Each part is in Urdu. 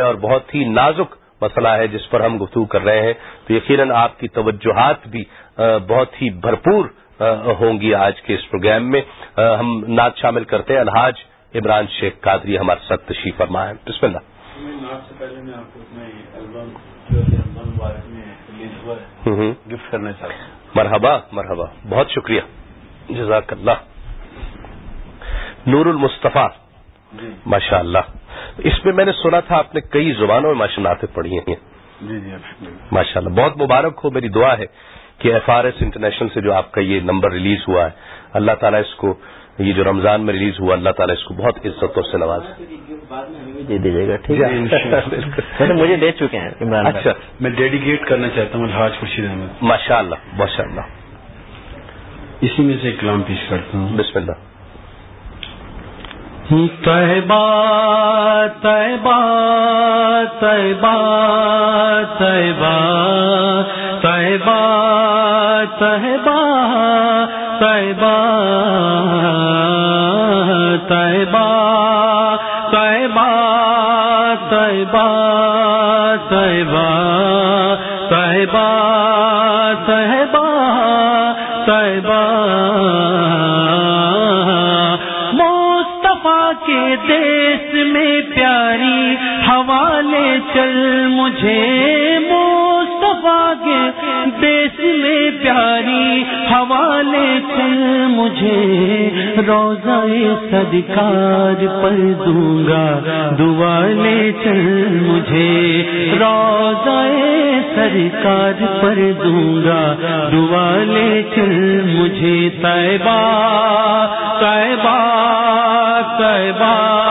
اور بہت ہی نازک مسئلہ ہے جس پر ہم گفتگو کر رہے ہیں۔ تو یقیناً آپ کی توجہات بھی بہت ہی بھرپور ہوں گی آج کے اس پروگرام میں۔ ہم نعت شامل کرتے ہیں۔ الحاج عمران شیخ قادری ہمارے ساتھ تشریف فرما ہے بسم اللہ گفٹ کرنا چاہتا ہوں۔ مرحبا مرحبا۔ بہت شکریہ۔ جزاک اللہ۔ نور المصطفیٰ۔ ماشاء اللہ اس میں میں نے سنا تھا آپ نے کئی زبانوں میں ماشاء اللہ پڑھی ہیں۔ جی جی ماشاء اللہ بہت مبارک ہو میری دعا ہے کہ ایف آر ایس انٹرنیشنل سے جو آپ کا یہ نمبر ریلیز ہوا ہے اللہ تعالیٰ اس کو یہ جو رمضان میں ریلیز ہوا اللہ تعالیٰ اس کو بہت عزتوں سے نواز۔ دے دیجیے گا ٹھیک ہے؟ مجھے دے چکے ہیں عمران اچھا۔ میں ڈیڈیکیٹ کرنا چاہتا ہوں الحاظ خورشید احمد۔ ماشاء اللہ ماشاء اللہ اسی میں سے کلام پیش کرتا ہوں۔ بسم اللہ۔ طیبہ طیبہ طیبہ طیبہ طیبہ طیبہ طیبہ طیبہ طیبہ طیبہ طیبہ طیبہ طیبہ طیبہ کے دیس میں پیاری حوالے چل مجھے مصطفیٰ کے دیس میں پیاری حوالے چل مجھے روزہ صدقار پر دوں گا دعا لے چل مجھے روزہ سرکار پر دوں گا دعا لے چل مجھے طیبہ طیبہ صاحبہ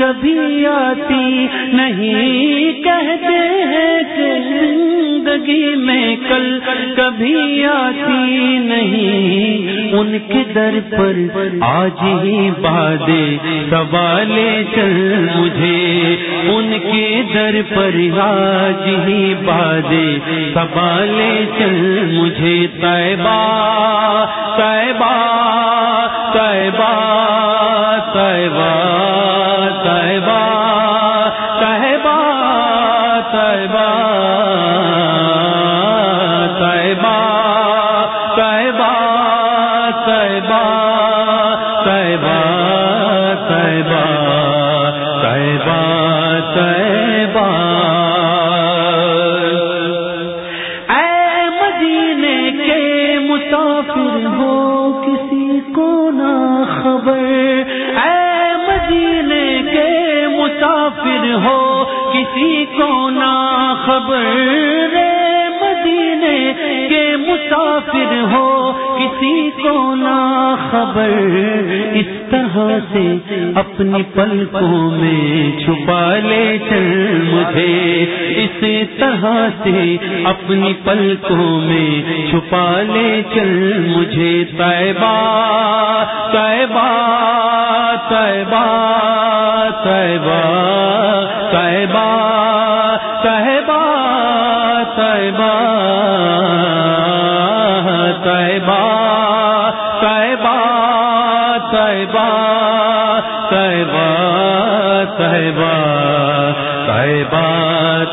کبھی آتی نہیں کہتے ہیں کہ زندگی میں کل کبھی آتی نہیں۔ ان کے در پر آج ہی بادے سوالے چل مجھے۔ ان کے در پر آج ہی بادے سوالے چل مجھے۔ طیبہ طیبہ طیبہ طیبہ طیبہ۔ کسی کو نہ خبر مدینے کے مسافر ہو، کسی کو نہ خبر اس طرح سے اپنی پلکوں میں چھپا لے چل مجھے۔ اس طرح سے اپنی پلکوں میں چھپا لے چل مجھے۔ طیبہ طیبہ طیبہ طیبہ۔ طیبہ طیبہ طیبہ طیبہ طیبہ طیبہ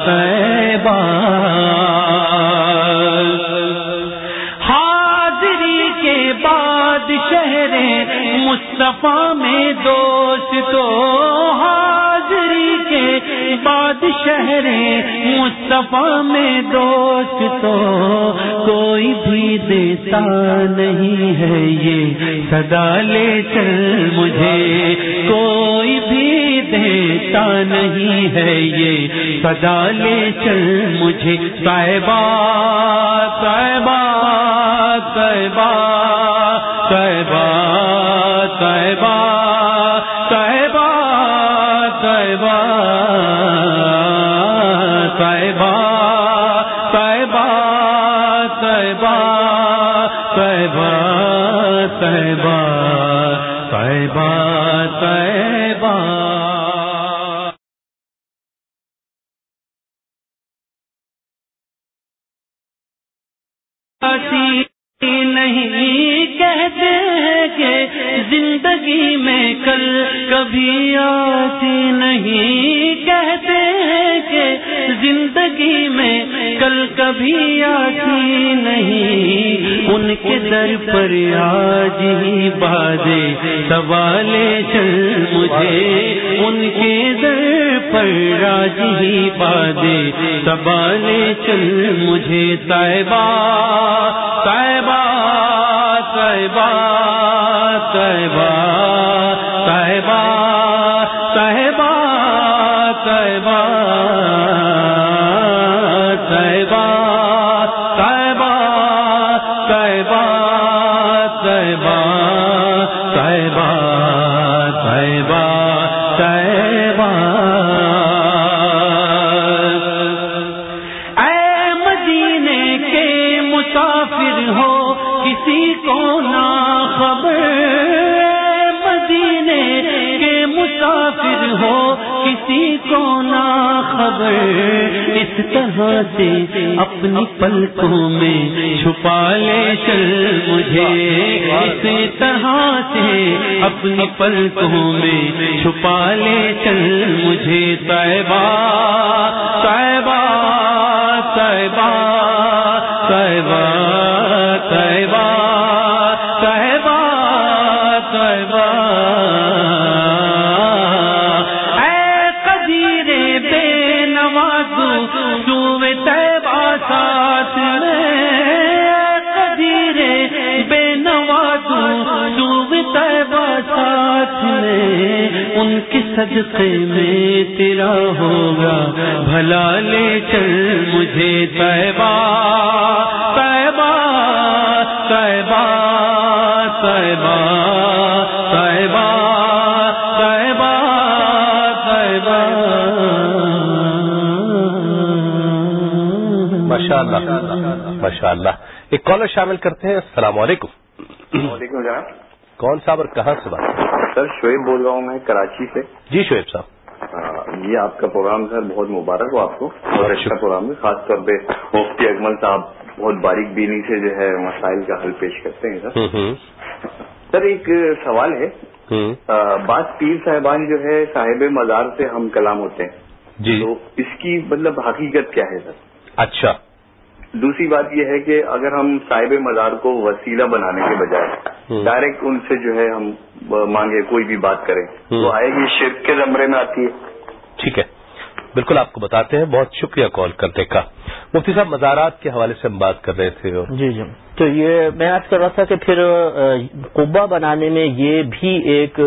طیبہ حاضری کے بعد شہر مصطفیٰ میں دوست تو ہاں۔ کے بعد شہر مصطفیٰ میں دوست تو کوئی بھی دیتا نہیں ہے یہ صدا لے چل مجھے کوئی بھی دیتا نہیں ہے یہ صدا لے چل مجھے صاحبہ طیبہ طیبہ طیبہ طیبہ طیبہ زندگی میں کل کبھی آتی نہیں۔ ان کے در پر آج ہی بادے سوالے چل مجھے۔ ان کے در پر آج ہی بادے سوالے چل مجھے۔ طیبہ طیبہ طیبہ طیبہ طیبہ۔ اس طرح سے اپنی پلکوں میں چھپا لے چل مجھے۔ اس طرح سے اپنی پلکوں میں چھپا لے چل مجھے۔ طیبہ طیبہ طیبہ طیبہ طیبہ۔ طیبہ ان کے صدقے میں تیرا ہوگا بھلا لے چل مجھے طیبہ طیبہ طیبہ طیبہ طیبہ طیبہ طیبہ۔ ماشاء اللہ ماشاء اللہ ایک کالر شامل کرتے ہیں السلام علیکم۔ وعلیکم السلام۔ کون صاحب اور کہاں سے بات سر شعیب بول رہا ہوں میں کراچی سے۔ جی شعیب صاحب۔ یہ آپ کا پروگرام سر بہت مبارک ہو آپ کو۔ بہت اچھا پروگرام ہے خاص طور پہ مفتی اکمل صاحب بہت باریک بینی سے جو ہے مسائل کا حل پیش کرتے ہیں سر۔ سر ایک سوال ہے۔ بعض پیر صاحبان جو ہے صاحب مزار سے ہم کلام ہوتے ہیں۔ جی۔ تو اس کی مطلب حقیقت کیا ہے سر؟ اچھا۔ دوسری بات یہ ہے کہ اگر ہم صاحب مزار کو وسیلہ بنانے کے بجائے۔ ڈائریکٹ ان سے جو ہے ہم مانگے کوئی بھی بات کریں۔ تو آئے گی شرک کے زمرے میں آتی ہے۔ ٹھیک ہے۔ بالکل آپ کو بتاتے ہیں بہت شکریہ کال کرنے کا۔ مفتی صاحب مزارات کے حوالے سے ہم بات کر رہے تھے۔ اور جی جی۔ تو یہ میں آج کر رہا تھا کہ پھر قبا بنانے میں یہ بھی ایک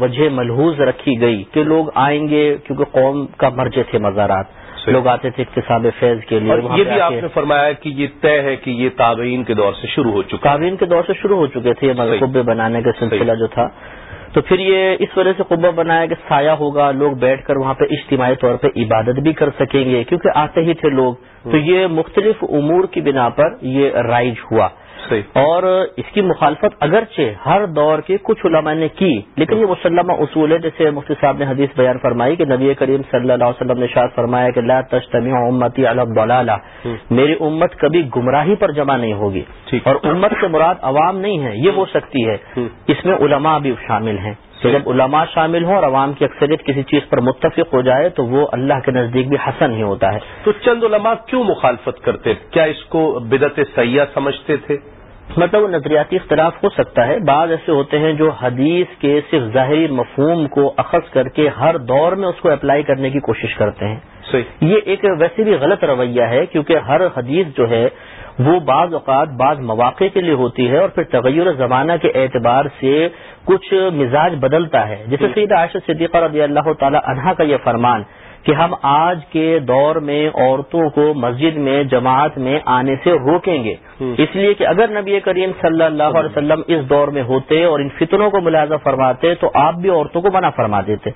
وجہ ملحوظ رکھی گئی کہ لوگ آئیں گے کیونکہ قوم کا مرجے تھے مزارات۔ لوگ آتے تھے اقتصاب فیض کے لیے اور یہ بھی آپ نے فرمایا کہ یہ طے ہے کہ یہ تابعین کے دور سے شروع ہو چکا کابین کے دور سے شروع ہو چکے تھے صحیح۔ قبے بنانے کا سلسلہ۔ جو تھا۔ تو پھر یہ اس وجہ سے قبہ بنایا کہ سایہ ہوگا لوگ بیٹھ کر وہاں پہ اجتماعی طور پہ عبادت بھی کر سکیں گے کیونکہ آتے ہی تھے لوگ۔ تو یہ مختلف امور کی بنا پر یہ رائج ہوا۔ صحیح. اور اس کی مخالفت اگرچہ ہر دور کے کچھ علماء نے کی لیکن یہ مسلمہ اصول ہے جیسے مفتی صاحب نے حدیث بیان فرمائی کہ نبی کریم صلی اللہ علیہ وسلم نے شاید فرمایا کہ لا تجتمع امتی الضلالہ میری امت کبھی گمراہی پر جمع نہیں ہوگی۔ اور امت سے مراد عوام نہیں ہے یہ ہو سکتی ہے۔ اس میں علماء بھی شامل ہیں۔ تو۔ جب علماء شامل ہوں اور عوام کی اکثریت کسی چیز پر متفق ہو جائے تو وہ اللہ کے نزدیک بھی حسن ہی ہوتا ہے۔ تو چند علماء کیوں مخالفت کرتے؟ کیا اس کو بدت سیاح سمجھتے تھے؟ مطلب نظریاتی اختلاف ہو سکتا ہے۔ بعض ایسے ہوتے ہیں جو حدیث کے صرف ظاہری مفہوم کو اخذ کر کے ہر دور میں اس کو اپلائی کرنے کی کوشش کرتے ہیں۔ صحیح۔ یہ ایک ویسے بھی غلط رویہ ہے کیونکہ ہر حدیث جو ہے وہ بعض اوقات بعض مواقع کے لیے ہوتی ہے اور پھر تغیر زمانہ کے اعتبار سے کچھ مزاج بدلتا ہے۔ جیسے سید عائشہ صدیقہ رضی اللہ تعالی عنہا کا یہ فرمان کہ ہم آج کے دور میں عورتوں کو مسجد میں جماعت میں آنے سے روکیں گے۔ اس لیے کہ اگر نبی کریم صلی اللہ علیہ وسلم اس دور میں ہوتے اور ان فتنوں کو ملازہ فرماتے تو آپ بھی عورتوں کو منع فرما دیتے۔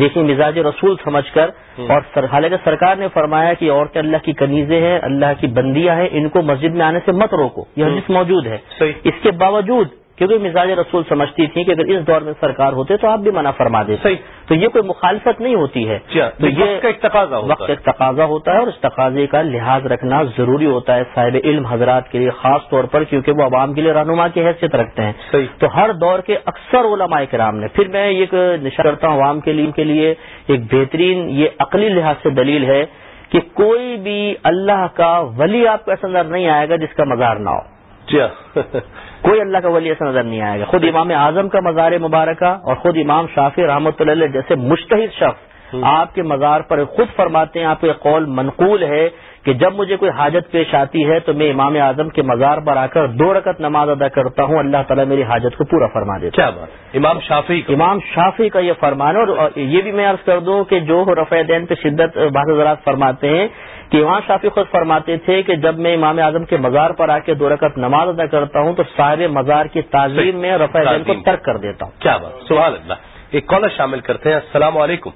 دیکھیں مزاج رسول سمجھ کر۔ اور حالانکہ سرکار نے فرمایا کہ عورتیں اللہ کی کنیزیں ہیں اللہ کی بندیاں ہیں ان کو مسجد میں آنے سے مت روکو۔ یہ حدیث موجود ہے۔ اس کے باوجود کیونکہ مزاج رسول سمجھتی تھی کہ اگر اس دور میں سرکار ہوتے تو آپ بھی منع فرما صحیح۔ تو یہ کوئی مخالفت نہیں ہوتی ہے۔ ہاں، تو ایک تقاضا ہوتا وقت۔ ایک تقاضا ہوتا ہے اور اس تقاضے کا لحاظ رکھنا ضروری ہوتا ہے صاحب علم حضرات کے لیے خاص طور پر کیونکہ وہ عوام کے لیے رہنما کی حیثیت رکھتے ہیں۔ تو ہر دور کے اکثر علماء کرام نے پھر میں ایک نشا کرتا ہوں عوام کے لیے کے لیے ایک بہترین یہ عقلی لحاظ سے دلیل ہے کہ کوئی بھی اللہ کا ولی آپ کو ایسا نظر نہیں آئے گا جس کا مزار نہ ہو۔ ہاں کوئی اللہ کا ولی ایسا نظر نہیں آئے گا۔ خود امام اعظم کا مزار مبارکہ اور خود امام شافی رحمۃ اللہ علیہ جیسے مشتحد شخص آپ کے مزار پر خود فرماتے ہیں آپ کا قول منقول ہے۔ کہ جب مجھے کوئی حاجت پیش آتی ہے تو میں امام اعظم کے مزار پر آ کر دو رکعت نماز ادا کرتا ہوں اللہ تعالیٰ میری حاجت کو پورا فرما دیتا کیا بات امام شافی کا؟ امام شافی کا یہ فرمان ہے اور یہ بھی میں عرض کر دوں کہ جو رفع دین پہ شدت بعض حضرات فرماتے ہیں کہ امام شافی خود فرماتے تھے کہ جب میں امام اعظم کے مزار پر آ کے دو رکعت نماز ادا کرتا ہوں تو صاحب مزار کی تعظیم میں رفع دین کو۔ ترک کر دیتا ہوں۔ کیا بات سبحان اللہ۔ ایک کالر شامل کرتے ہیں السلام علیکم۔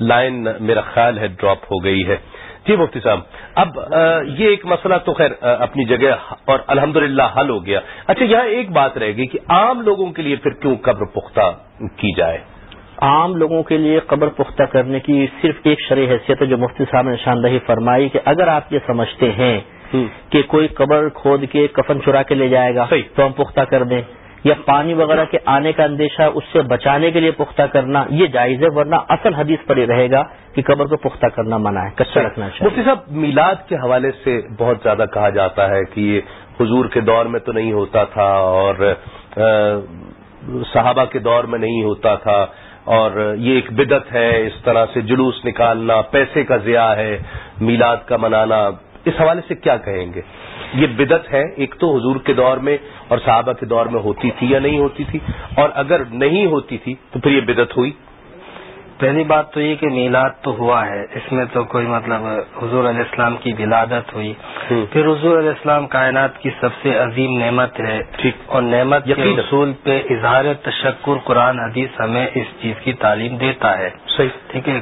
لائن میرا خیال ہے ڈراپ ہو گئی ہے۔ جی مفتی صاحب اب یہ ایک مسئلہ تو خیر اپنی جگہ اور الحمدللہ حل ہو گیا۔ اچھا یہاں ایک بات رہے گی کہ عام لوگوں کے لیے پھر کیوں قبر پختہ کی جائے؟ عام لوگوں کے لیے قبر پختہ کرنے کی صرف ایک شرح حیثیت ہے جو مفتی صاحب نے نشاندہی فرمائی کہ اگر آپ یہ سمجھتے ہیں کہ کوئی قبر کھود کے کفن چرا کے لے جائے گا صحیح۔ تو ہم پختہ کر دیں۔ یا پانی وغیرہ کے آنے کا اندیشہ اس سے بچانے کے لیے پختہ کرنا، یہ جائز ہے، ورنہ اصل حدیث پر یہ رہے گا کہ قبر کو پختہ کرنا منع ہے کچا رکھنا چاہیے مفتی صاحب، میلاد کے حوالے سے بہت زیادہ کہا جاتا ہے کہ یہ حضور کے دور میں تو نہیں ہوتا تھا اور صحابہ کے دور میں نہیں ہوتا تھا اور یہ ایک بدت ہے، اس طرح سے جلوس نکالنا، پیسے کا ضیاع ہے، میلاد کا منانا۔ اس حوالے سے کیا کہیں گے؟ یہ بدت ہے، ایک تو حضور کے دور میں اور صحابہ کے دور میں ہوتی تھی یا نہیں ہوتی تھی، اور اگر نہیں ہوتی تھی تو پھر یہ بدت ہوئی۔ پہلی بات تو یہ کہ میلاد تو ہوا ہے اس میں تو کوئی مطلب حضور علیہ السلام کی ولادت ہوئی۔ پھر حضور علیہ السلام کائنات کی سب سے عظیم نعمت ہے۔ اور نعمت کے۔ اصول پہ اظہار تشکر قرآن حدیث ہمیں اس چیز کی تعلیم دیتا ہے۔ ٹھیک ہے۔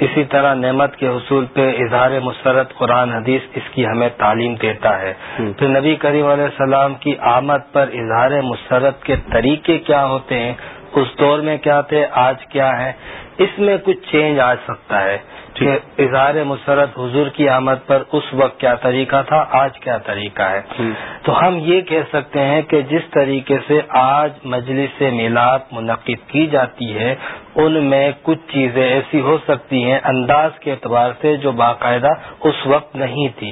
اسی طرح نعمت کے حصول پہ اظہار مسرت قرآن حدیث اس کی ہمیں تعلیم دیتا ہے۔ پھر نبی کریم علیہ السلام کی آمد پر اظہار مسرت کے طریقے کیا ہوتے ہیں؟ اس دور میں کیا تھے؟ آج کیا ہے؟ اس میں کچھ چینج آ سکتا ہے کہ اظہار مسرت حضور کی آمد پر اس وقت کیا طریقہ تھا؟ آج کیا طریقہ ہے؟ ہوں۔ تو ہم یہ کہہ سکتے ہیں کہ جس طریقے سے آج مجلس میلاد منعقد کی جاتی ہے ان میں کچھ چیزیں ایسی ہو سکتی ہیں انداز کے اعتبار سے جو باقاعدہ اس وقت نہیں تھی۔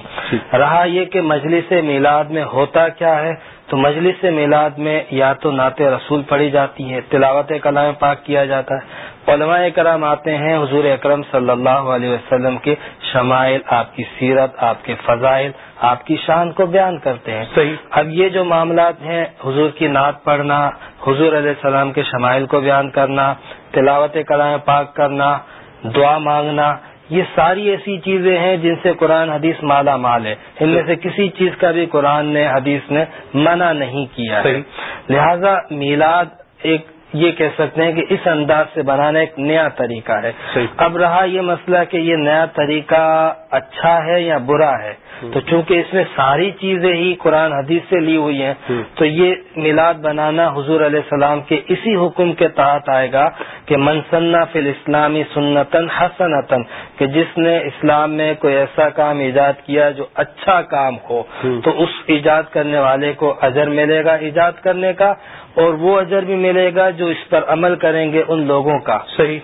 رہا یہ کہ مجلس میلاد میں ہوتا کیا ہے؟ تو مجلس میلاد میں یا تو نعت رسول پڑھی جاتی ہے تلاوت کلام پاک کیا جاتا ہے۔ علماء کرام آتے ہیں حضور اکرم صلی اللہ علیہ وسلم کے شمائل آپ کی سیرت آپ کے فضائل آپ کی شان کو بیان کرتے ہیں۔ صحیح۔ اب یہ جو معاملات ہیں حضور کی نعت پڑھنا حضور علیہ السلام کے شمائل کو بیان کرنا تلاوت کلام پاک کرنا دعا مانگنا یہ ساری ایسی چیزیں ہیں جن سے قرآن حدیث مالا مال ہے ان میں سے کسی چیز کا بھی قرآن نے حدیث نے منع نہیں کیا ہے۔ لہذا میلاد ایک یہ کہہ سکتے ہیں کہ اس انداز سے بنانا ایک نیا طریقہ ہے۔ اب رہا یہ مسئلہ کہ یہ نیا طریقہ اچھا ہے یا برا ہے تو چونکہ اس میں ساری چیزیں ہی قرآن حدیث سے لی ہوئی ہیں۔ تو یہ میلاد بنانا حضور علیہ السلام کے اسی حکم کے تحت آئے گا کہ منسنا فی الاسلامی سنتن حسنتن کہ جس نے اسلام میں کوئی ایسا کام ایجاد کیا جو اچھا کام ہو۔ تو اس ایجاد کرنے والے کو اجر ملے گا ایجاد کرنے کا اور وہ اجر بھی ملے گا جو اس پر عمل کریں گے ان لوگوں کا صحیح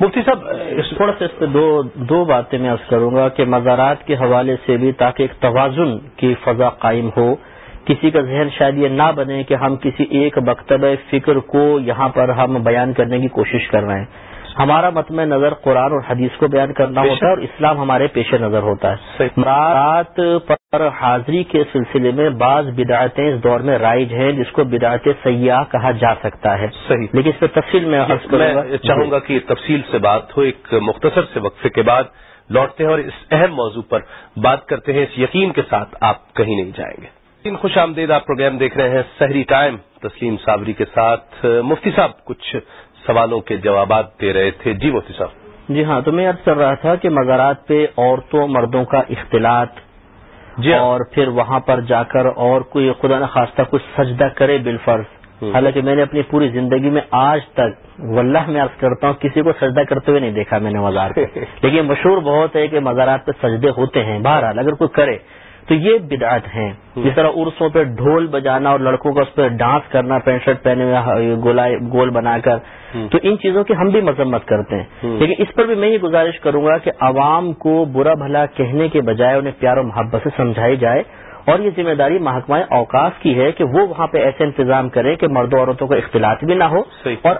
مفتی صاحب، اس تھوڑا سا اس پہ دو دو باتیں میں عرض کروں گا کہ مزارات کے حوالے سے بھی تاکہ ایک توازن کی فضا قائم ہو، کسی کا ذہن شاید یہ نہ بنے کہ ہم کسی ایک مکتبہ فکر کو یہاں پر ہم بیان کرنے کی کوشش کر رہے ہیں۔ ہمارا متم نظر قرآن اور حدیث کو بیان کرنا ہوتا ہے اور اسلام ہمارے پیش نظر ہوتا ہے۔ رات پر حاضری کے سلسلے میں بعض بدعتیں اس دور میں رائج ہیں جس کو بدعت سیاح کہا جا سکتا ہے۔ صحیح. لیکن اس پہ تفصیل میں چاہوں گا کہ تفصیل سے بات ہو ایک مختصر سے وقفے کے بعد لوٹتے ہیں اور اس اہم موضوع پر بات کرتے ہیں۔ اس یقین کے ساتھ آپ کہیں نہیں جائیں گے۔ ان خوش آمدید آپ پروگرام دیکھ رہے ہیں۔ سحری ٹائم تسلیم صابری کے ساتھ۔ مفتی صاحب کچھ سوالوں کے جوابات دے رہے تھے۔ جی مفتی صاحب۔ جی ہاں تو میں عرض کر رہا تھا کہ مزارات پہ عورتوں مردوں کا اختلاط جی ہاں۔ اور پھر وہاں پر جا کر اور کوئی خدا نخواستہ کچھ سجدہ کرے بالفرض۔ حالانکہ میں نے اپنی پوری زندگی میں آج تک واللہ میں عرض کرتا ہوں کسی کو سجدہ کرتے ہوئے نہیں دیکھا میں نے مزار پہ۔ لیکن مشہور بہت ہے کہ مزارات پہ سجدے ہوتے ہیں بہرحال اگر کوئی کرے تو یہ بدعت ہیں۔ جس طرح عرسوں پہ ڈھول بجانا اور لڑکوں کا اس پہ ڈانس کرنا پینٹ شرٹ پہنے ہوئے گولا- گول بنا کر تو ان چیزوں کی ہم بھی مذمت کرتے ہیں۔ لیکن اس پر بھی میں یہ گزارش کروں گا کہ عوام کو برا بھلا کہنے کے بجائے انہیں پیار و محبت سے سمجھائی جائے۔ اور یہ ذمہ داری محکمہ اوقاف کی ہے کہ وہ وہاں پہ ایسے انتظام کرے کہ مرد و عورتوں کا اختلاط بھی نہ ہو۔ اور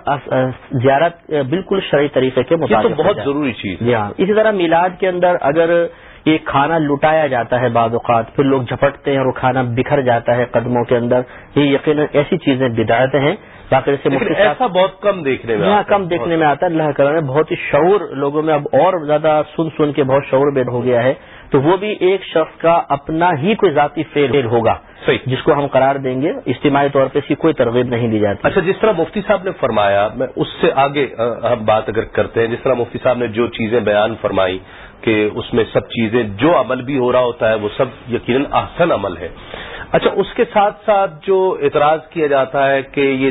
زیارت بالکل شرعی طریقے کے یہ تو مطابق بہت۔ ضروری چیز ہے۔ جی ہاں۔ اسی طرح میلاد کے اندر اگر یہ کھانا لٹایا جاتا ہے بعض اوقات پھر لوگ جھپٹتے ہیں اور وہ کھانا بکھر جاتا ہے قدموں کے اندر۔ یہ یقیناً ایسی چیزیں بدایت ہیں۔ باقی سے ایسا بہت کم دیکھنے میں ہے۔ کم دیکھنے میں آتا ہے۔ اللہ کرم بہت ہی شعور لوگوں میں اب اور زیادہ سن سن کے بہت شعور بیل ہو گیا ہے۔ تو وہ بھی ایک شخص کا اپنا ہی کوئی ذاتی فیل ہوگا صحیح۔ جس کو ہم قرار دیں گے۔ اجتماعی طور پہ اس کی کوئی ترغیب نہیں دی جاتی۔ اچھا جس طرح مفتی صاحب نے فرمایا میں اس سے آگے ہم بات اگر کرتے ہیں جس طرح مفتی صاحب نے جو چیزیں بیان فرمائی کہ اس میں سب چیزیں جو عمل بھی ہو رہا ہوتا ہے وہ سب یقیناً احسن عمل ہے۔ اچھا اس کے ساتھ ساتھ جو اعتراض کیا جاتا ہے کہ یہ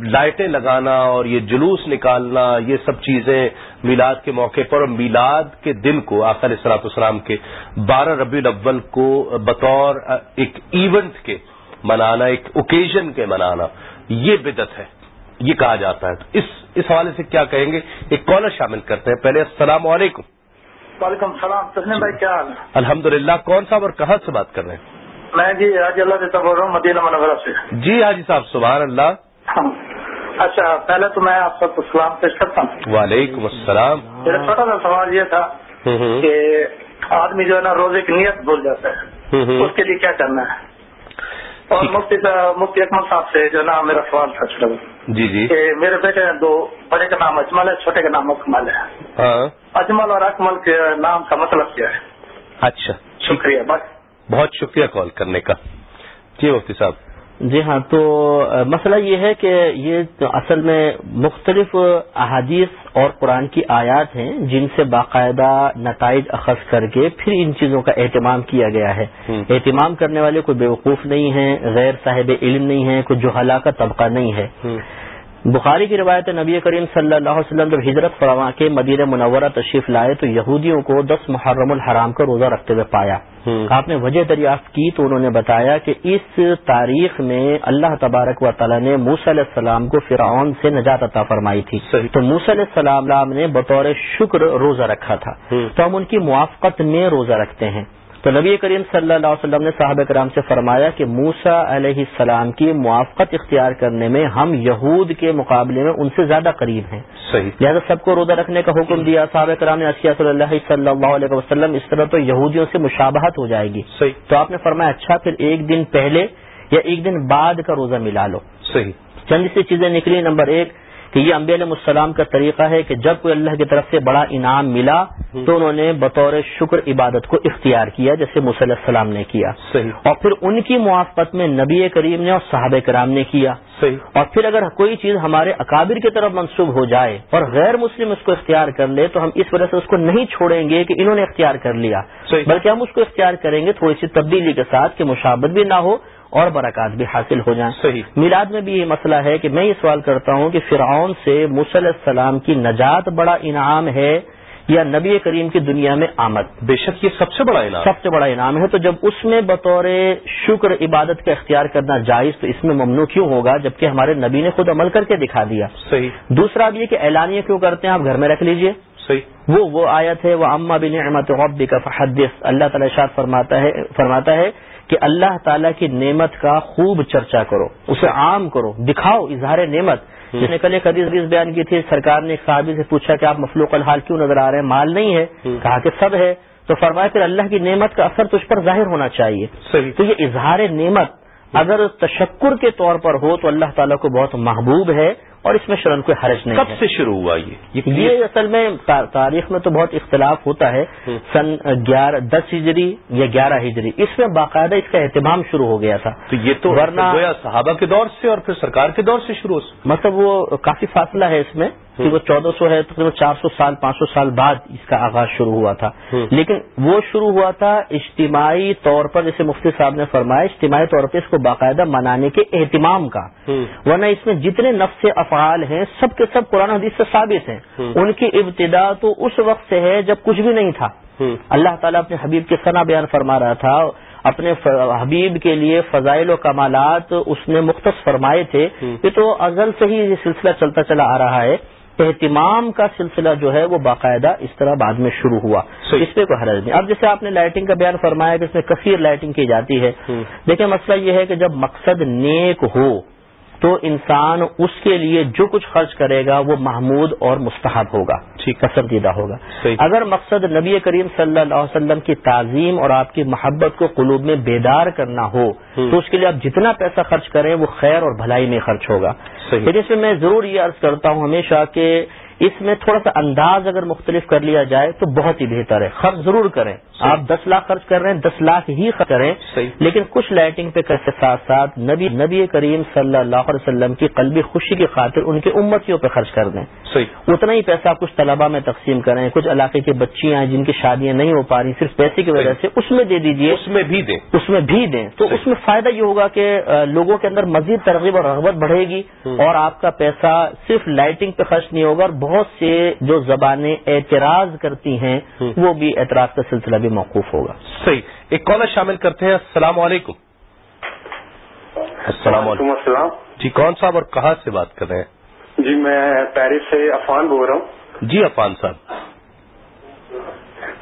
لائٹیں لگانا اور یہ جلوس نکالنا، یہ سب چیزیں میلاد کے موقع پر اور میلاد کے دن کو آخر اصلاط السلام کے بارہ ربیع الاول کو بطور ایک ایونٹ کے منانا، ایک اوکیزن کے منانا، یہ بدت ہے۔ یہ کہا جاتا ہے۔ تو اس اس حوالے سے کیا کہیں گے؟ ایک کالر شامل کرتے ہیں۔ پہلے السلام علیکم۔ وعلیکم السلام تسلیم بھائی کیا حال ہے؟ الحمد کون صاحب اور کہاں سے بات کر رہے ہیں؟ میں جی حاجی اللہ دیتا بول رہا ہوں مدینہ منورہ سے۔ جی حاجی صاحب سبحان اللہ۔ ہاں۔ اچھا پہلے تو میں آپ سب کو سلام پیش کرتا ہوں۔ وعلیکم السلام۔ میرا چھوٹا سا سوال یہ تھا کہ آدمی جو ہے نا روزے کی نیت بھول جاتا ہے۔ اس کے لیے کیا کرنا ہے؟ اور۔ مفتی مفتی اکمل صاحب سے جو ہے نا میرا سوال تھا چھوٹا جی جی۔ کہ میرے بیٹے ہیں دو بڑے کا نام اجمل ہے چھوٹے کا نام اکمل ہے۔ ہاں۔ اجمل اور اکمل کے نام کا مطلب کیا ہے؟ اچھا شکریہ بس۔ بہت شکریہ کال کرنے کا۔ جی مفتی صاحب۔ جی ہاں تو مسئلہ یہ ہے کہ یہ اصل میں مختلف احادیث اور قرآن کی آیات ہیں جن سے باقاعدہ نتائج اخذ کر کے پھر ان چیزوں کا اہتمام کیا گیا ہے۔ اہتمام کرنے والے کوئی بیوقوف نہیں ہے غیر صاحب علم نہیں ہے کوئی جوہلا کا طبقہ نہیں ہے۔ بخاری کی روایت نبی کریم صلی اللہ علیہ وسلم جب ہجرت فرما کے مدینہ منورہ تشریف لائے تو یہودیوں کو دس محرم الحرام کا روزہ رکھتے ہوئے پایا۔ آپ نے وجہ دریافت کی تو انہوں نے بتایا کہ اس تاریخ میں اللہ تبارک و تعالیٰ نے موسی علیہ السلام کو فرعون سے نجات عطا فرمائی تھی۔ تو موسی علیہ السلام نے بطور شکر روزہ رکھا تھا۔ تو ہم ان کی موافقت میں روزہ رکھتے ہیں تو نبی کریم صلی اللہ علیہ وسلم نے صحابہ کرام سے فرمایا کہ موسا علیہ السلام کی موافقت اختیار کرنے میں ہم یہود کے مقابلے میں ان سے زیادہ قریب ہیں۔ صحیح۔ لہٰذا سب کو روزہ رکھنے کا حکم دیا۔ صحابہ کرام نے اشیاء صلی اللہ صلی اللہ علیہ وسلم اس طرح تو یہودیوں سے مشابہت ہو جائے گی۔ صحیح۔ تو آپ نے فرمایا اچھا پھر ایک دن پہلے یا ایک دن بعد کا روزہ ملا لو۔ صحیح۔ چند سی چیزیں نکلی نمبر ایک کہ یہ انبیاء علیہ السلام کا طریقہ ہے کہ جب کوئی اللہ کی طرف سے بڑا انعام ملا تو انہوں نے بطور شکر عبادت کو اختیار کیا جیسے مصلی علیہ السلام نے کیا۔ صحیح۔ اور پھر ان کی موافقت میں نبی کریم نے اور صحابہ کرام نے کیا۔ صحیح۔ اور پھر اگر کوئی چیز ہمارے اکابر کی طرف منسوب ہو جائے اور غیر مسلم اس کو اختیار کر لے تو ہم اس وجہ سے اس کو نہیں چھوڑیں گے کہ انہوں نے اختیار کر لیا۔ صحیح۔ بلکہ ہم اس کو اختیار کریں گے تھوڑی سی تبدیلی کے ساتھ کہ مشابت بھی نہ ہو اور برکات بھی حاصل ہو جائیں۔ صحیح۔ میلاد میں بھی یہ مسئلہ ہے کہ میں یہ سوال کرتا ہوں کہ فرعون سے موسی علیہ السلام کی نجات بڑا انعام ہے یا نبی کریم کی دنیا میں آمد؟ بے شک یہ سب سے بڑا انعام۔ سب سے بڑا انعام ہے۔ تو جب اس میں بطور شکر عبادت کا اختیار کرنا جائز تو اس میں ممنوع کیوں ہوگا؟ جبکہ ہمارے نبی نے خود عمل کر کے دکھا دیا۔ صحیح۔ دوسرا اب یہ کہ اعلانیہ کیوں کرتے ہیں؟ آپ گھر میں رکھ لیجیے۔ صحیح۔ وہ وہ آیت ہے وہ اما بن احمد کا فحدث اللہ تعالی ارشاد فرماتا ہے فرماتا ہے کہ اللہ تعالیٰ کی نعمت کا خوب چرچا کرو اسے عام کرو دکھاؤ اظہار نعمت۔ جس نے کل ایک حدیث حدیث بیان کی تھی سرکار نے ایک صحابی سے پوچھا کہ آپ مفلوق الحال کیوں نظر آ رہے ہیں؟ مال نہیں ہے۔ کہا کہ سب ہے۔ تو فرمایا پھر اللہ کی نعمت کا اثر تجھ پر ظاہر ہونا چاہیے۔ صحیح۔ تو یہ اظہار نعمت اگر تشکر کے طور پر ہو تو اللہ تعالیٰ کو بہت محبوب ہے۔ اور اس میں شرن کوئی حرج نہیں کب سے شروع ہوا یہ؟ یہ اصل میں تا- تاریخ میں تو بہت اختلاف ہوتا ہے۔ سن گیارہ دس ہجری یا گیارہ ہجری۔ اس میں باقاعدہ اس کا اہتمام شروع ہو گیا تھا۔ تو یہ تو ورنہ گویا صحابہ کے دور سے اور پھر سرکار کے دور سے شروع مطلب وہ کافی فاصلہ ہے اس میں کہ وہ چودہ سو ہے تقریباً چار سو سال پانچ سو سال بعد اس کا آغاز شروع ہوا تھا۔ لیکن وہ شروع ہوا تھا اجتماعی طور پر جیسے مفتی صاحب نے فرمایا اجتماعی طور پر اس کو باقاعدہ منانے کے اہتمام کا۔ ورنہ اس میں جتنے نفس افعال ہیں سب کے سب قرآن حدیث سے ثابت ہیں۔ ان کی ابتدا تو اس وقت سے ہے جب کچھ بھی نہیں تھا۔ اللہ تعالیٰ اپنے حبیب کے ثنا بیان فرما رہا تھا۔ اپنے حبیب کے لیے فضائل و کمالات اس نے مختص فرمائے تھے۔ یہ تو ازل سے ہی یہ سلسلہ چلتا چلا آ رہا ہے۔ اہتمام کا سلسلہ جو ہے وہ باقاعدہ اس طرح بعد میں شروع ہوا۔ اس پہ کوئی حرج نہیں۔ اب جیسے آپ نے لائٹنگ کا بیان فرمایا کہ اس میں کثیر لائٹنگ کی جاتی ہے۔ دیکھیں مسئلہ یہ ہے کہ جب مقصد نیک ہو تو انسان اس کے لیے جو کچھ خرچ کرے گا وہ محمود اور مستحب ہوگا ٹھیک پسندیدہ ہوگا۔ اگر مقصد نبی کریم صلی اللہ علیہ وسلم کی تعظیم اور آپ کی محبت کو قلوب میں بیدار کرنا ہو تو اس کے لیے آپ جتنا پیسہ خرچ کریں وہ خیر اور بھلائی میں خرچ ہوگا۔ پھر اس میں میں ضرور یہ عرض کرتا ہوں ہمیشہ کہ اس میں تھوڑا سا انداز اگر مختلف کر لیا جائے تو بہت ہی بہتر ہے۔ خرچ ضرور کریں۔ آپ دس لاکھ خرچ کر رہے ہیں دس لاکھ ہی خرچ کریں۔ لیکن کچھ لائٹنگ پہ کے ساتھ ساتھ نبی نبی کریم صلی اللہ علیہ وسلم کی قلبی خوشی کی خاطر ان کی امتیوں پہ خرچ کر دیں۔ صحیح۔ اتنا ہی پیسہ آپ کچھ طلبہ میں تقسیم کریں۔ کچھ علاقے کی بچیاں ہیں جن کی شادیاں نہیں ہو پا رہی صرف پیسے کی وجہ سے اس میں دے دیجیے اس میں بھی دیں۔ اس میں بھی دیں۔ تو اس میں فائدہ یہ ہوگا کہ لوگوں کے اندر مزید ترغیب اور رغبت بڑھے گی اور آپ کا پیسہ صرف لائٹنگ پہ خرچ نہیں ہوگا اور بہت سے جو زبانیں اعتراض کرتی ہیں وہ بھی اعتراض کا سلسلہ بھی موقوف ہوگا۔ صحیح۔ ایک کالر شامل کرتے ہیں۔ السلام علیکم۔ السلام علیکم۔ السلام۔ جی کون صاحب اور کہاں سے بات کر رہے ہیں؟ جی میں پیرس سے عفان بول رہا ہوں۔ جی عفان صاحب۔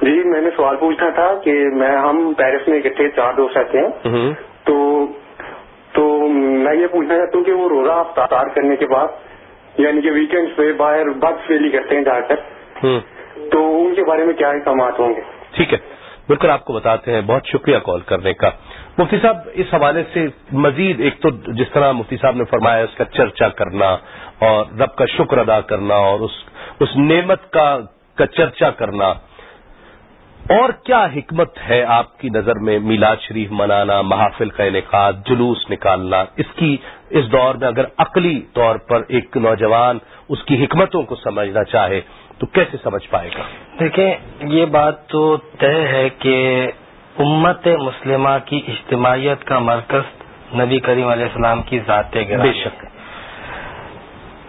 جی میں نے سوال پوچھنا تھا کہ میں ہم پیرس میں اکٹھے چار دوست رہتے ہیں۔ تو تو میں یہ پوچھنا چاہتا ہوں کہ وہ روزہ افطار کرنے کے بعد یعنی کہ ویکینڈ پہ باہر بس فیلی کرتے ہیں جا کر۔ تو ان کے بارے میں کیا احکامات ہوں گے؟ ٹھیک ہے۔ بالکل آپ کو بتاتے ہیں۔ بہت شکریہ کال کرنے کا۔ مفتی صاحب اس حوالے سے مزید ایک تو جس طرح مفتی صاحب نے فرمایا اس کا چرچا کرنا اور رب کا شکر ادا کرنا اور اس اس نعمت کا کا چرچا کرنا۔ اور کیا حکمت ہے آپ کی نظر میں میلاد شریف منانا محافل کا انعقاد جلوس نکالنا؟ اس کی اس دور میں اگر عقلی طور پر ایک نوجوان اس کی حکمتوں کو سمجھنا چاہے تو کیسے سمجھ پائے گا؟ دیکھیں یہ بات تو طے ہے کہ امت مسلمہ کی اجتماعیت کا مرکز نبی کریم علیہ السلام کی ذات گرامی بے شک۔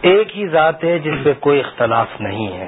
ایک ہی ذات ہے جس پہ کوئی اختلاف نہیں ہے۔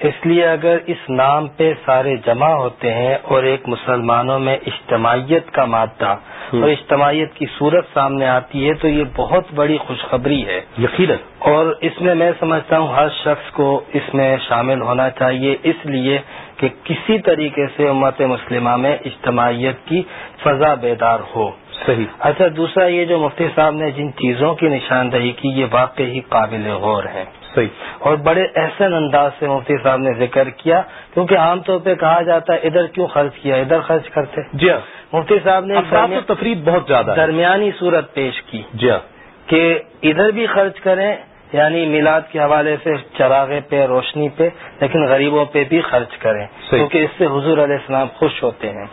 اس لیے اگر اس نام پہ سارے جمع ہوتے ہیں اور ایک مسلمانوں میں اجتماعیت کا مادہ اور اجتماعیت کی صورت سامنے آتی ہے تو یہ بہت بڑی خوشخبری ہے۔ یقیناً۔ اور اس میں میں سمجھتا ہوں ہر شخص کو اس میں شامل ہونا چاہیے۔ اس لیے کہ کسی طریقے سے امت مسلمہ میں اجتماعیت کی فضا بیدار ہو۔ صحیح۔ اچھا دوسرا یہ جو مفتی صاحب نے جن چیزوں کی نشاندہی کی یہ واقعی قابل غور ہے۔ صحیح۔ اور بڑے احسن انداز سے مفتی صاحب نے ذکر کیا کیونکہ عام طور پہ کہا جاتا ہے ادھر کیوں خرچ کیا؟ ادھر خرچ کرتے۔ جی ہاں۔ مفتی صاحب نے تفریح بہت زیادہ درمیانی صورت پیش کی جی ہاں۔ کہ ادھر بھی خرچ کریں یعنی میلاد کے حوالے سے چراغے پہ روشنی پہ لیکن غریبوں پہ بھی خرچ کریں۔ کیونکہ اس سے حضور علیہ السلام خوش ہوتے ہیں۔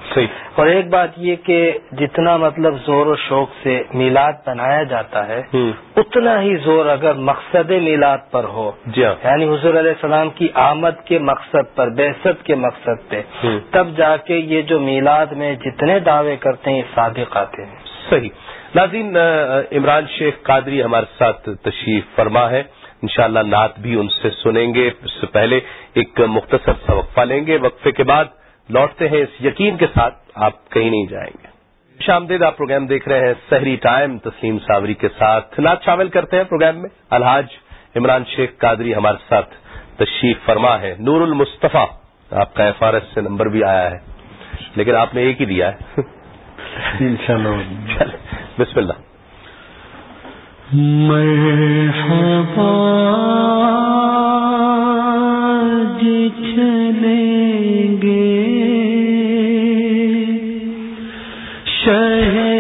اور ایک بات یہ کہ جتنا مطلب زور و شوق سے میلاد بنایا جاتا ہے اتنا ہی زور اگر مقصد میلاد پر ہو۔ جی ہاں۔ یعنی حضور علیہ السلام کی آمد کے مقصد پر بحثت کے مقصد پہ۔ تب جا کے یہ جو میلاد میں جتنے دعوے کرتے ہیں صادق آتے ہیں۔ صحیح۔ ناظرین عمران شیخ قادری ہمارے ساتھ تشریف فرما ہے۔ انشاءاللہ نعت بھی ان سے سنیں گے۔ اس سے پہلے ایک مختصر سا وقفہ لیں گے۔ وقفے کے بعد لوٹتے ہیں اس یقین کے ساتھ آپ کہیں نہیں جائیں گے۔ شامدید آپ پروگرام دیکھ رہے ہیں سحری ٹائم، تسلیم صابری کے ساتھ۔ نعت شامل کرتے ہیں پروگرام میں۔ الحاج عمران شیخ قادری ہمارے ساتھ تشریف فرما ہے۔ نور المصطفیٰ، آپ کا ایف آر ایس سے نمبر بھی آیا ہے، لیکن آپ نے ایک ہی دیا ہے۔ انشاءاللہ. بسم اللہ. مرحبا جی چلیں گے شہ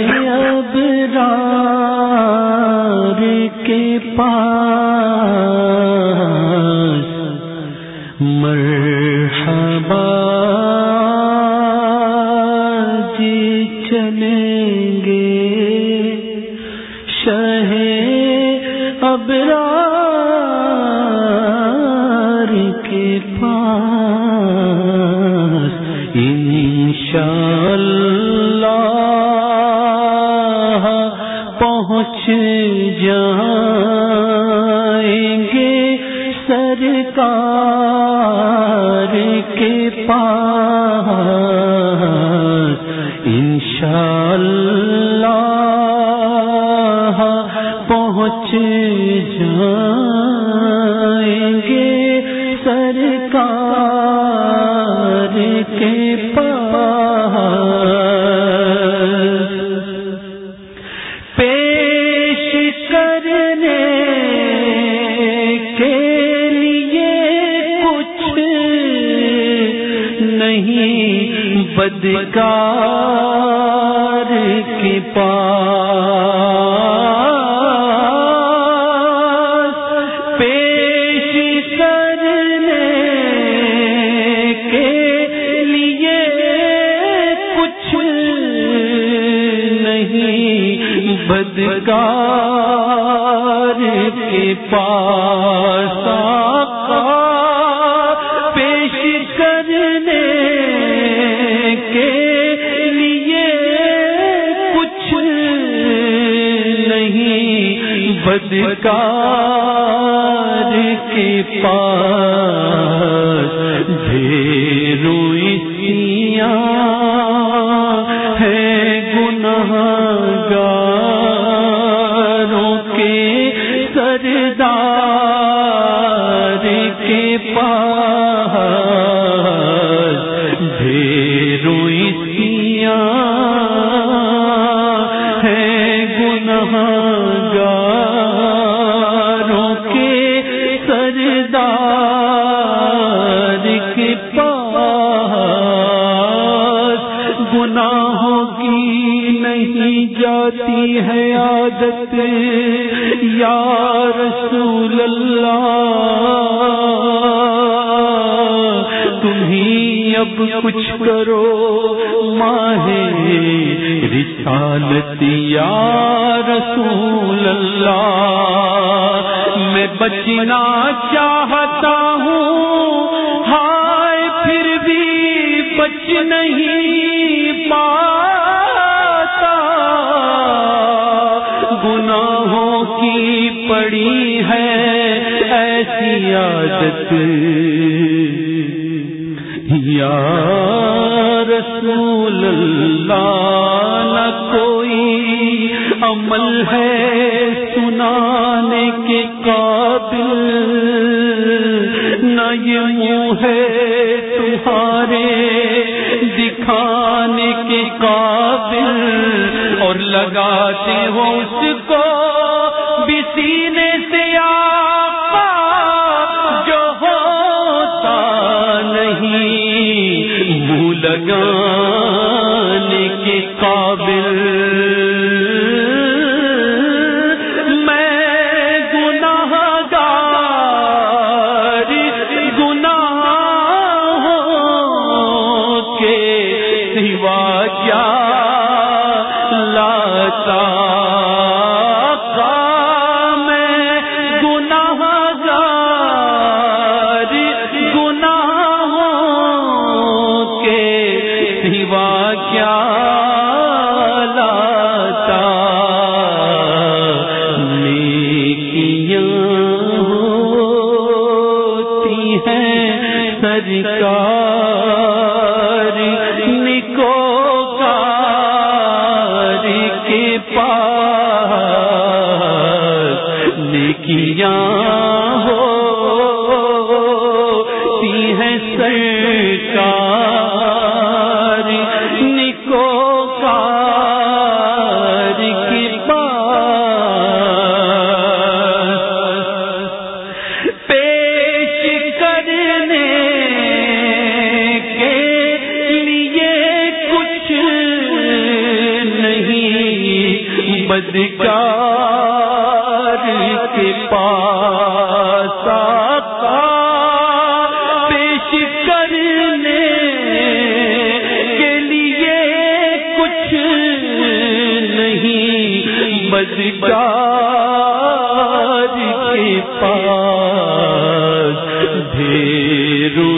بدکار کے پاس آقا پیش کرنے کے لیے کچھ نہیں بدکار کے پاس اب کچھ کرو۔ ماہ رسالت یا رسول اللہ۔ میں بچنا چاہتا ہوں۔ ہائے، پھر بھی بچ نہیں پاتا۔ گناہوں کی پڑی ہے، ایسی عادت۔ یا رسول اللہ، نہ کوئی عمل ہے سنانے کے قابل، نہ یہ منہ ہے تمہارے دکھانے کے قابل، اور لگاتے لاتا بچار کے پاس ڈھیرو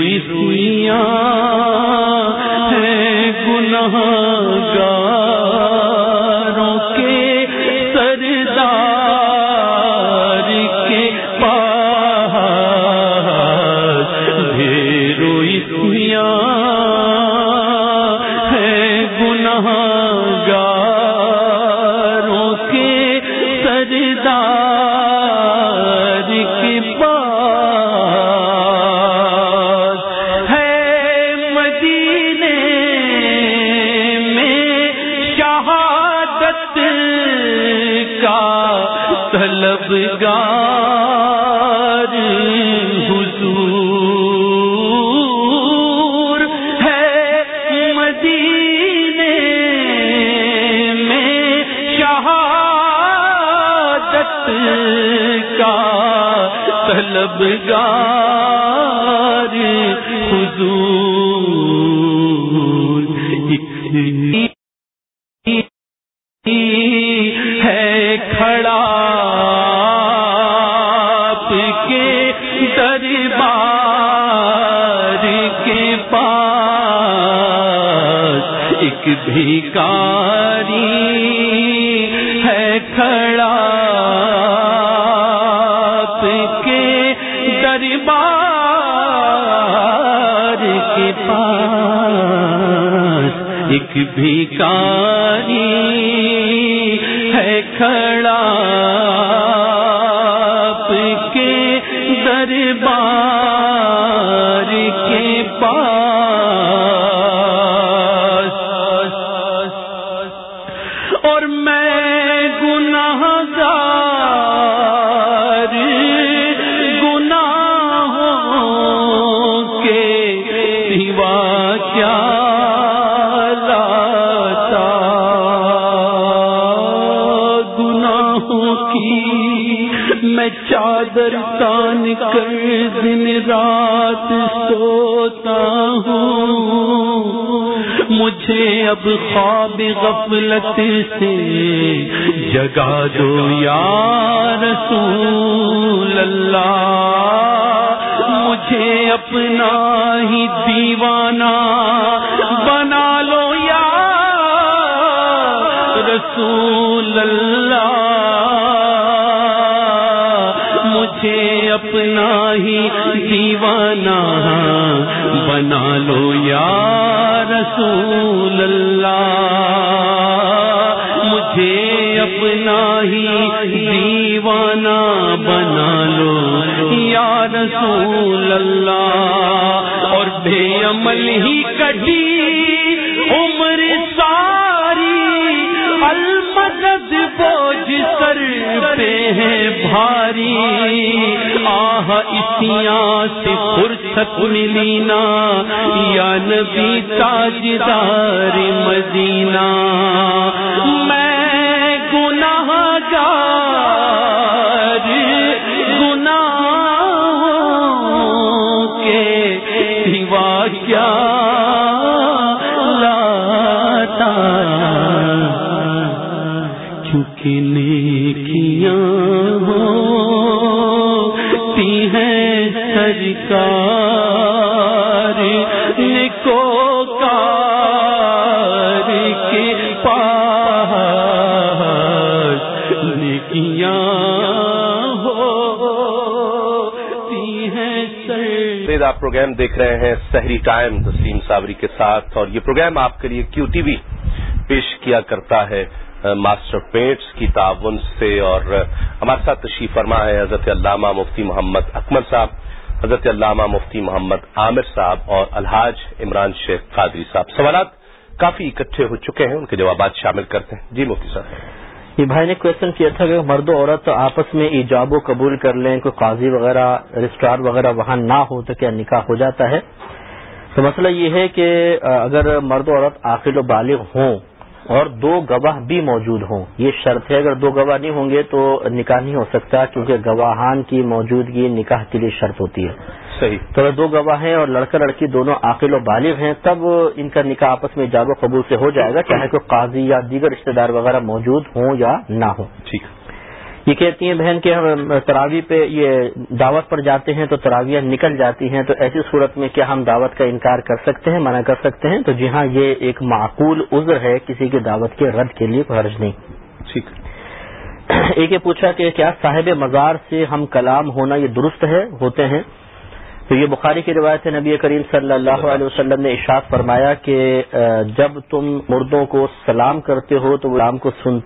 حضور ہے کھڑا آپ کے دربار کے پاس ایک بھیکاری ہے کھڑا ایک بھیکاری ہے کھڑا چادر تان کر دن رات سوتا ہوں۔ مجھے اب خواب غفلت سے جگا دو یا رسول اللہ۔ مجھے اپنا ہی دیوانہ بنا لو یا رسول اللہ۔ مجھے اپنا ہی دیوانہ بنا لو یا رسول اللہ مجھے اپنا ہی دیوانہ بنا لو یا رسول اللہ اور بے عمل ہی کٹی آہ اسیاں سے فرصت ملی نا یا نبی تاجدار مدینہ۔ میں گناہ گار پروگرام دیکھ رہے ہیں سحری ٹائم، تسلیم صابری کے ساتھ، اور یہ پروگرام آپ کے لیے کیو ٹی وی پیش کیا کرتا ہے ماسٹر پینٹس کی تعاون سے، اور ہمارے ساتھ تشریف فرما ہے حضرت علامہ مفتی محمد اکمل صاحب، حضرت علامہ مفتی محمد عامر صاحب، اور الحاج عمران شیخ قادری صاحب۔ سوالات کافی اکٹھے ہو چکے ہیں، ان کے جوابات شامل کرتے ہیں۔ جی مفتی صاحب۔ یہ بھائی نے کوشچن کیا تھا کہ مرد و عورت آپس میں ایجاب و قبول کر لیں، کوئی قاضی وغیرہ، رجسٹرار وغیرہ وہاں نہ ہو تو کیا نکاح ہو جاتا ہے؟ تو مسئلہ یہ ہے کہ اگر مرد و عورت عاقل و بالغ ہوں اور دو گواہ بھی موجود ہوں۔ یہ شرط ہے اگر دو گواہ نہیں ہوں گے تو نکاح نہیں ہو سکتا کیونکہ گواہان کی موجودگی نکاح کے لیے شرط ہوتی ہے۔ صحیح۔ تو اگر دو گواہ ہیں اور لڑکا لڑکی دونوں عاقل و بالغ ہیں تب ان کا نکاح آپس میں ایجاب و قبول سے ہو جائے گا چاہے کوئی قاضی یا دیگر رشتہ دار وغیرہ موجود ہوں یا نہ ہوں۔ ٹھیک۔ یہ کہتی ہیں بہن کہ ہم تراوی پہ یہ دعوت پر جاتے ہیں تو تراویاں نکل جاتی ہیں تو ایسی صورت میں کیا ہم دعوت کا انکار کر سکتے ہیں منع کر سکتے ہیں؟ تو جی ہاں یہ ایک معقول عذر ہے کسی کی دعوت کے رد کے لیے حرج نہیں۔ ٹھیک۔ ایک یہ پوچھا کہ کیا صاحب مزار سے ہم کلام ہونا یہ درست ہے ہوتے ہیں؟ تو یہ بخاری کی روایت ہے نبی کریم صلی اللہ علیہ وسلم نے اشاعت فرمایا کہ جب تم مردوں کو سلام کرتے ہو تو وہ کو سن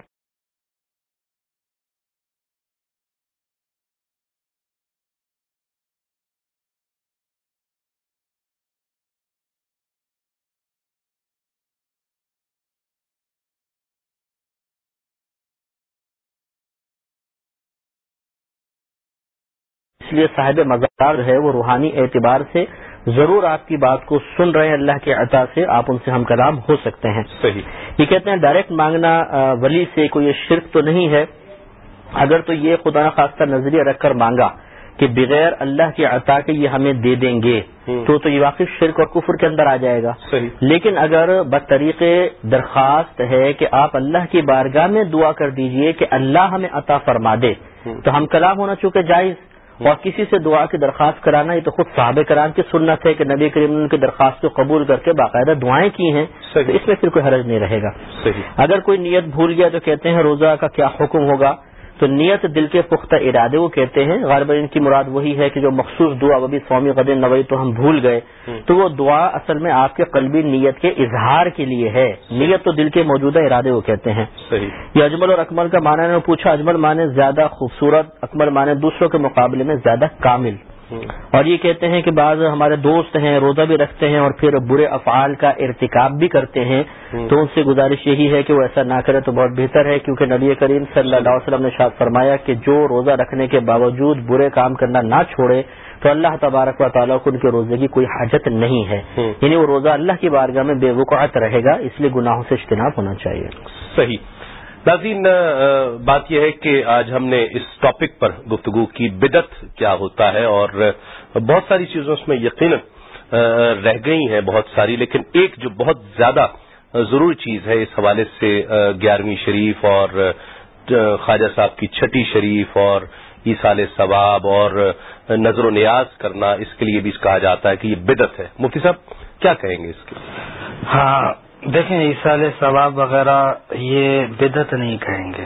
لیے صاحب مزار ہے وہ روحانی اعتبار سے ضرور آپ کی بات کو سن رہے ہیں اللہ کے عطا سے آپ ان سے ہم کلام ہو سکتے ہیں۔ صحیح۔ یہ کہتے ہیں ڈائریکٹ مانگنا ولی سے کوئی شرک تو نہیں ہے اگر تو یہ خدا نخواستہ نظریہ رکھ کر مانگا کہ بغیر اللہ کے عطا کے یہ ہمیں دے دیں گے تو تو یہ واقعی شرک اور کفر کے اندر آ جائے گا۔ لیکن اگر بطریق درخواست ہے کہ آپ اللہ کی بارگاہ میں دعا کر دیجیے کہ اللہ ہمیں عطا فرما دے تو ہم کلام ہونا چونکہ جائز۔ اور کسی سے دعا کی درخواست کرانا یہ تو خود صحابہ کرام کی سنت ہے کہ نبی کریم نے ان کی درخواست کو قبول کر کے باقاعدہ دعائیں کی ہیں تو اس میں پھر کوئی حرج نہیں رہے گا۔ اگر کوئی نیت بھول گیا تو کہتے ہیں روزہ کا کیا حکم ہوگا؟ تو نیت دل کے پختہ ارادے وہ کہتے ہیں۔ غالباً ان کی مراد وہی ہے کہ جو مخصوص دعا وبی سوامی قد نوئی تو ہم بھول گئے۔ تو وہ دعا اصل میں آپ کے قلبی نیت کے اظہار کے لیے ہے۔ نیت تو دل کے موجودہ ارادے وہ کہتے ہیں۔ یہ اجمل اور اکمل کا معنی نے پوچھا اجمل معنی زیادہ خوبصورت اکمل معنی دوسروں کے مقابلے میں زیادہ کامل۔ اور یہ کہتے ہیں کہ بعض ہمارے دوست ہیں روزہ بھی رکھتے ہیں اور پھر برے افعال کا ارتکاب بھی کرتے ہیں۔ تو ان سے گزارش یہی ہے کہ وہ ایسا نہ کرے تو بہت بہتر ہے کیونکہ نبی کریم صلی اللہ علیہ وسلم نے شاد فرمایا کہ جو روزہ رکھنے کے باوجود برے کام کرنا نہ چھوڑے تو اللہ تبارک و تعالیٰ کو ان کے روزے کی کوئی حاجت نہیں ہے۔ یعنی وہ روزہ اللہ کی بارگاہ میں بے وقعت رہے گا اس لیے گناہوں سے اجتناب ہونا چاہیے۔ صحیح۔ ناظرین بات یہ ہے کہ آج ہم نے اس ٹاپک پر گفتگو کی بدت کیا ہوتا ہے اور بہت ساری چیزوں اس میں یقیناً رہ گئی ہیں بہت ساری، لیکن ایک جو بہت زیادہ ضروری چیز ہے اس حوالے سے گیارہویں شریف اور خواجہ صاحب کی چھٹی شریف اور ایسال ثواب اور نظر و نیاز کرنا، اس کے لیے بھی کہا جاتا ہے کہ یہ بدت ہے۔ مفتی صاحب، کیا کہیں گے اس کے؟ ہاں دیکھیں عیسال ثواب وغیرہ یہ بدت نہیں کہیں گے۔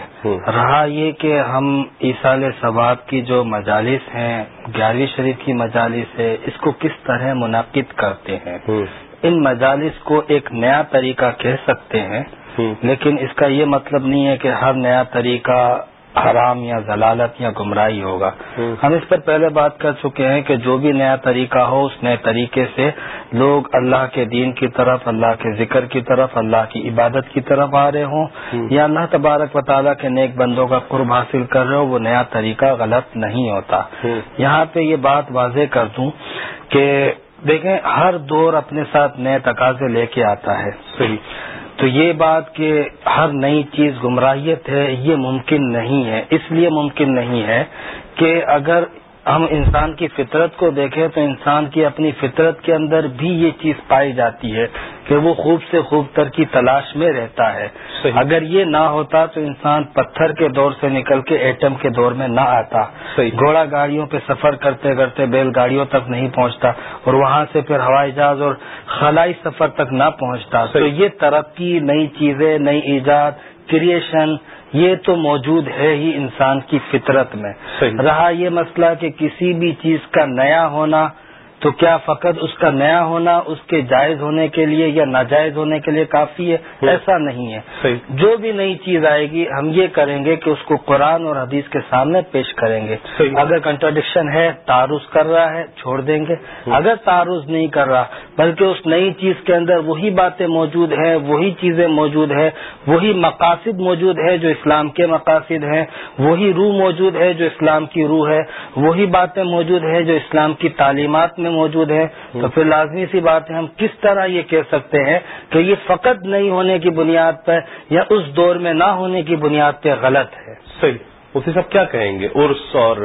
رہا یہ کہ ہم عیسال ثواب کی جو مجالس ہیں گیارہویں شریف کی مجالس ہے اس کو کس طرح منعقد کرتے ہیں؟ ان مجالس کو ایک نیا طریقہ کہہ سکتے ہیں لیکن اس کا یہ مطلب نہیں ہے کہ ہر نیا طریقہ حرام یا ضلالت یا گمراہی ہوگا۔ ہم اس پر پہلے بات کر چکے ہیں کہ جو بھی نیا طریقہ ہو اس نئے طریقے سے لوگ اللہ کے دین کی طرف اللہ کے ذکر کی طرف اللہ کی عبادت کی طرف آ رہے ہوں۔ یا اللہ تبارک و تعالیٰ کے نیک بندوں کا قرب حاصل کر رہے ہو وہ نیا طریقہ غلط نہیں ہوتا۔ یہاں پہ یہ بات واضح کر دوں کہ دیکھیں ہر دور اپنے ساتھ نئے تقاضے لے کے آتا ہے۔ صحیح۔ تو یہ بات کہ ہر نئی چیز گمراہیت ہے، یہ ممکن نہیں ہے۔ اس لیے ممکن نہیں ہے کہ اگر ہم انسان کی فطرت کو دیکھیں تو انسان کی اپنی فطرت کے اندر بھی یہ چیز پائی جاتی ہے کہ وہ خوب سے خوب تر کی تلاش میں رہتا ہے۔ اگر یہ نہ ہوتا تو انسان پتھر کے دور سے نکل کے ایٹم کے دور میں نہ آتا۔ گھوڑا گاڑیوں پہ سفر کرتے کرتے بیل گاڑیوں تک نہیں پہنچتا اور وہاں سے پھر ہوائی جہاز اور خلائی سفر تک نہ پہنچتا۔ تو یہ ترقی نئی چیزیں نئی ایجاد کریشن یہ تو موجود ہے ہی انسان کی فطرت میں۔ رہا یہ مسئلہ کہ کسی بھی چیز کا نیا ہونا تو کیا فقط اس کا نیا ہونا اس کے جائز ہونے کے لیے یا ناجائز ہونے کے لیے کافی ہے؟ ایسا نہیں ہے۔ جو بھی نئی چیز آئے گی ہم یہ کریں گے کہ اس کو قرآن اور حدیث کے سامنے پیش کریں گے۔ اگر کنٹراڈکشن ہے تعارض کر رہا ہے چھوڑ دیں گے۔ اگر تعارض نہیں کر رہا بلکہ اس نئی چیز کے اندر وہی باتیں موجود ہیں وہی چیزیں موجود ہیں وہی مقاصد موجود ہے جو اسلام کے مقاصد ہیں وہی روح موجود ہے جو اسلام کی روح ہے وہی باتیں موجود ہیں جو اسلام کی تعلیمات میں میں موجود ہے تو پھر لازمی سی بات ہے ہم کس طرح یہ کہہ سکتے ہیں کہ یہ فقط نہیں ہونے کی بنیاد پر یا اس دور میں نہ ہونے کی بنیاد پہ غلط ہے۔ صحیح۔ مفتی صاحب کیا کہیں گے؟ عرس اور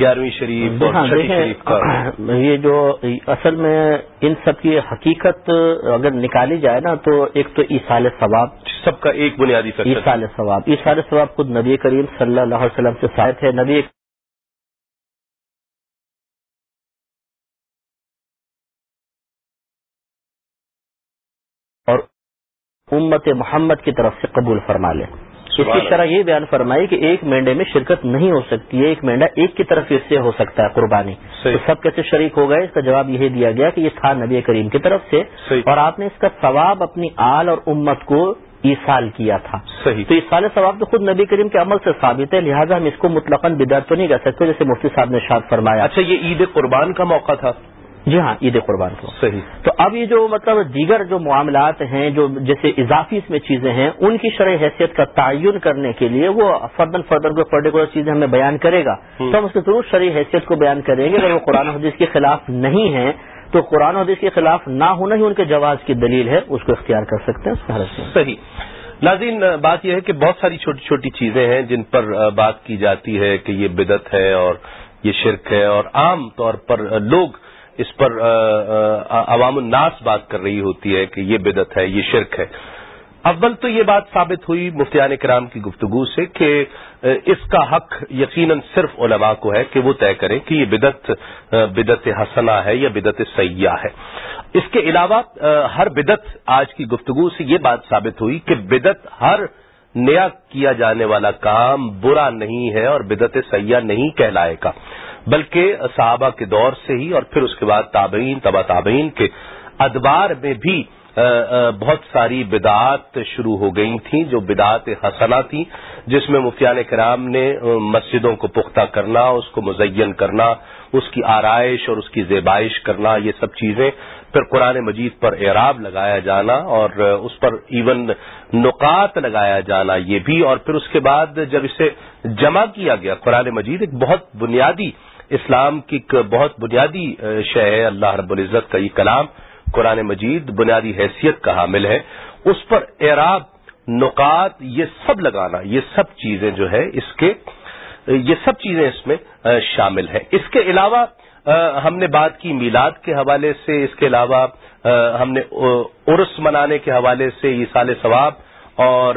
گیارہویں شریف اور ہاں شریف کا۔ یہ جو اصل میں ان سب کی حقیقت اگر نکالی جائے نا تو ایک تو ایسال ثواب سب کا ایک بنیادی ایسال ثواب۔ ایسال ثواب خود نبی کریم صلی اللہ علیہ وسلم سے ثابت ہے۔ نبی امت محمد کی طرف سے قبول فرما لے۔ اس کی طرح یہ بیان فرمائی کہ ایک مینڈے میں شرکت نہیں ہو سکتی ہے ایک مینڈا ایک کی طرف سے ہو سکتا ہے قربانی۔ تو سب کیسے شریک ہو گئے؟ اس کا جواب یہی دیا گیا کہ یہ تھا نبی کریم کی طرف سے۔ اور آپ نے اس کا ثواب اپنی آل اور امت کو ایسال کیا تھا۔ صحیح۔ تو ایسال ثواب تو خود نبی کریم کے عمل سے ثابت ہے لہٰذا ہم اس کو مطلقاً بدعت تو نہیں کہہ سکتے جیسے مفتی صاحب نے شاد فرمایا۔ اچھا یہ عید قربان کا موقع تھا۔ جی ہاں عید قربان کو۔ صحیح۔ تو اب یہ جو مطلب دیگر جو معاملات ہیں جو جیسے اضافی اس میں چیزیں ہیں ان کی شرح حیثیت کا تعین کرنے کے لیے وہ فردن فردن کو پرٹیکولر چیزیں ہمیں بیان کرے گا۔ تو ہم اس کی ضرور شرح حیثیت کو بیان کریں گے۔ اگر وہ قرآن حدیث کے خلاف نہیں ہے تو قرآن حدیث کے خلاف نہ ہونا ہی ان کے جواز کی دلیل ہے اس کو اختیار کر سکتے ہیں اس صحیح۔ ناظرین بات یہ ہے کہ بہت ساری چھوٹی چھوٹی چیزیں ہیں جن پر بات کی جاتی ہے کہ یہ بدت ہے اور یہ شرک ہے اور عام طور پر لوگ اس پر عوام الناس بات کر رہی ہوتی ہے کہ یہ بدت ہے، یہ شرک ہے۔ اول تو یہ بات ثابت ہوئی مفتیان کرام کی گفتگو سے کہ اس کا حق یقیناً صرف علماء کو ہے کہ وہ طے کریں کہ یہ بدت بدت حسنا ہے یا بدت سیاح ہے۔ اس کے علاوہ ہر بدت آج کی گفتگو سے یہ بات ثابت ہوئی کہ بدت ہر نیا کیا جانے والا کام برا نہیں ہے اور بدت سیاح نہیں کہلائے گا۔ بلکہ صحابہ کے دور سے ہی اور پھر اس کے بعد تابعین، تبا تابعین کے ادوار میں بھی بہت ساری بدعات شروع ہو گئی تھیں، جو بدعات حسنا تھیں، جس میں مفتیان کرام نے مسجدوں کو پختہ کرنا، اس کو مزین کرنا، اس کی آرائش اور اس کی زیبائش کرنا، یہ سب چیزیں پھر قرآن مجید پر اعراب لگایا جانا اور اس پر ایون نکات لگایا جانا یہ بھی اور پھر اس کے بعد جب اسے جمع کیا گیا، قرآن مجید ایک بہت بنیادی اسلام کی ایک بہت بنیادی شے ہے، اللہ رب العزت کا یہ کلام قرآن مجید بنیادی حیثیت کا حامل ہے۔ اس پر اعراب نکات یہ سب لگانا، یہ سب چیزیں جو ہے اس کے، یہ سب چیزیں اس میں شامل ہیں۔ اس کے علاوہ ہم نے بات کی میلاد کے حوالے سے، اس کے علاوہ ہم نے عرس منانے کے حوالے سے یہ سال ثواب اور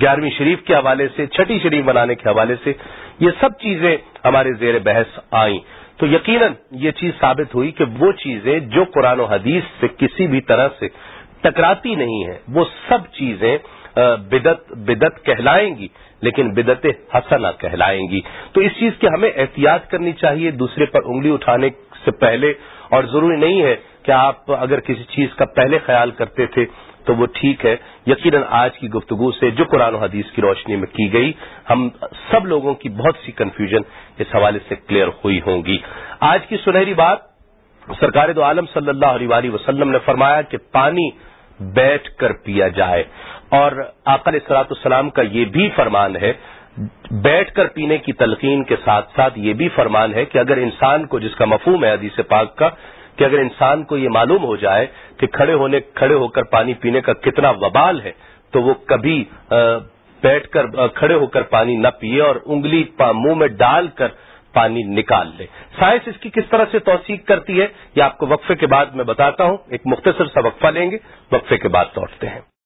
گیارہویں شریف کے حوالے سے، چھٹی شریف منانے کے حوالے سے یہ سب چیزیں ہمارے زیر بحث آئیں۔ تو یقیناً یہ چیز ثابت ہوئی کہ وہ چیزیں جو قرآن و حدیث سے کسی بھی طرح سے ٹکراتی نہیں ہیں، وہ سب چیزیں بدت بدت کہلائیں گی، لیکن بدت حسنہ کہلائیں گی۔ تو اس چیز کی ہمیں احتیاط کرنی چاہیے، دوسرے پر انگلی اٹھانے سے پہلے، اور ضروری نہیں ہے کہ آپ اگر کسی چیز کا پہلے خیال کرتے تھے تو وہ ٹھیک ہے۔ یقیناً آج کی گفتگو سے جو قرآن و حدیث کی روشنی میں کی گئی، ہم سب لوگوں کی بہت سی کنفیوژن اس حوالے سے کلیئر ہوئی ہوں گی۔ آج کی سنہری بات، سرکار دو عالم صلی اللہ علیہ وسلم نے فرمایا کہ پانی بیٹھ کر پیا جائے۔ اور آقل اصلاط السلام کا یہ بھی فرمان ہے، بیٹھ کر پینے کی تلقین کے ساتھ ساتھ یہ بھی فرمان ہے کہ اگر انسان کو، جس کا مفہوم ہے حدیث پاک کا، کہ اگر انسان کو یہ معلوم ہو جائے کہ کھڑے ہونے، کھڑے ہو کر پانی پینے کا کتنا وبال ہے، تو وہ کبھی بیٹھ کر کھڑے ہو کر پانی نہ پیے اور انگلی منہ میں ڈال کر پانی نکال لے۔ سائنس اس کی کس طرح سے توثیق کرتی ہے، یہ آپ کو وقفے کے بعد میں بتاتا ہوں۔ ایک مختصر سا وقفہ لیں گے، وقفے کے بعد لوٹتے ہیں۔